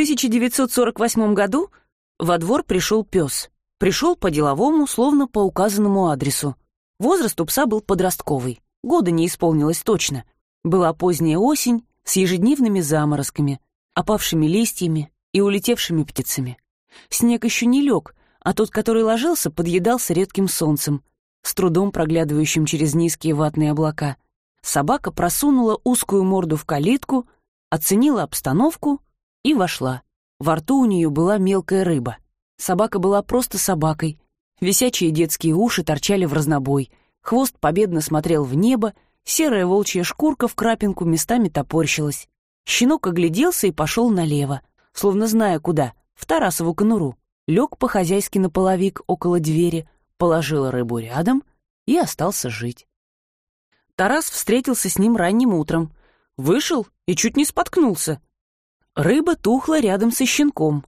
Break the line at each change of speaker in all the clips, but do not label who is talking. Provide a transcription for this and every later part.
1948 году во двор пришел пес. Пришел по-деловому, словно по указанному адресу. Возраст у пса был подростковый, года не исполнилось точно. Была поздняя осень с ежедневными заморозками, опавшими листьями и улетевшими птицами. Снег еще не лег, а тот, который ложился, подъедался редким солнцем, с трудом проглядывающим через низкие ватные облака. Собака просунула узкую морду в калитку, оценила обстановку и вошла. Во рту у нее была мелкая рыба. Собака была просто собакой. Висячие детские уши торчали в разнобой, хвост победно смотрел в небо, серая волчья шкурка в крапинку местами топорщилась. Щенок огляделся и пошел налево, словно зная куда, в Тарасову конуру. Лег по-хозяйски на половик около двери, положил рыбу рядом и остался жить. Тарас встретился с ним ранним утром. Вышел и чуть не споткнулся. Рыба тухла рядом со щенком.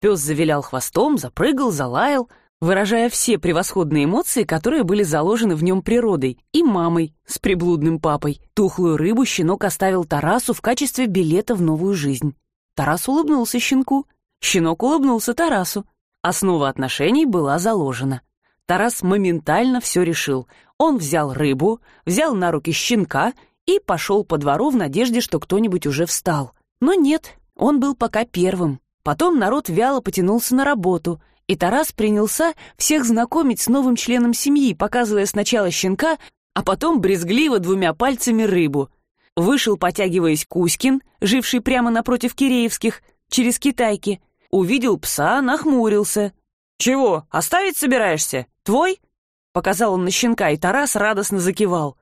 Пес завилял хвостом, запрыгал, залаял, выражая все превосходные эмоции, которые были заложены в нем природой, и мамой с приблудным папой. Тухлую рыбу щенок оставил Тарасу в качестве билета в новую жизнь. Тарас улыбнулся щенку, щенок улыбнулся Тарасу. Основа отношений была заложена. Тарас моментально все решил. Он взял рыбу, взял на руки щенка и пошел по двору в надежде, что кто-нибудь уже встал. Но нет, он был пока первым. Потом народ вяло потянулся на работу, и Тарас принялся всех знакомить с новым членом семьи, показывая сначала щенка, а потом брезгливо двумя пальцами рыбу. Вышел, потягиваясь, Кузькин, живший прямо напротив Киреевских, через Китайки. Увидел пса, нахмурился. «Чего, оставить собираешься? Твой?» Показал он на щенка, и Тарас радостно закивал.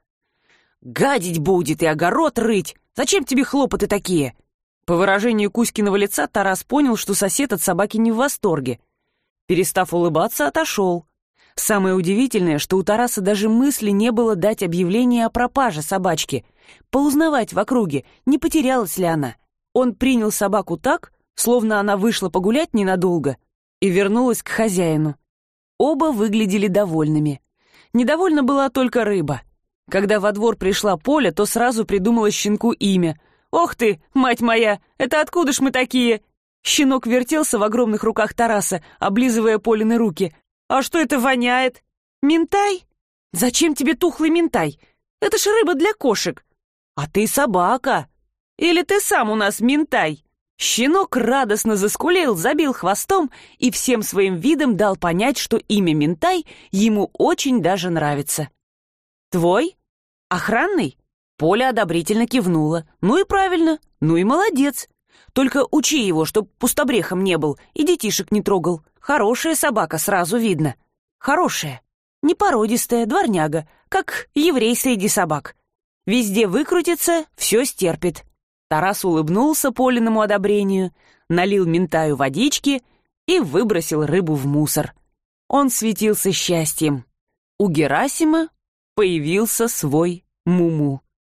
«Гадить будет и огород рыть! Зачем тебе хлопоты такие?» По выражению Кузькиного лица Тарас понял, что сосед от собаки не в восторге. Перестав улыбаться, отошел. Самое удивительное, что у Тараса даже мысли не было дать объявление о пропаже собачки, поузнавать в округе, не потерялась ли она. Он принял собаку так, словно она вышла погулять ненадолго и вернулась к хозяину. Оба выглядели довольными. Недовольна была только рыба. Когда во двор пришла Поля, то сразу придумала щенку имя. «Ох ты, мать моя, это откуда ж мы такие?» Щенок вертелся в огромных руках Тараса, облизывая Полины руки. «А что это воняет? Ментай? Зачем тебе тухлый ментай? Это ж рыба для кошек. А ты собака. Или ты сам у нас ментай?» Щенок радостно заскулил, забил хвостом и всем своим видом дал понять, что имя Ментай ему очень даже нравится. «Твой? Охранный?» Поля одобрительно кивнула. «Ну и правильно, ну и молодец. Только учи его, чтоб пустобрехом не был и детишек не трогал. Хорошая собака, сразу видно. Хорошая. Непородистая, дворняга, как еврей среди собак. Везде выкрутится, все стерпит. Тарас улыбнулся Полиному одобрению, налил ментаю водички и выбросил рыбу в мусор. Он светился счастьем. У Герасима появился свой Муму.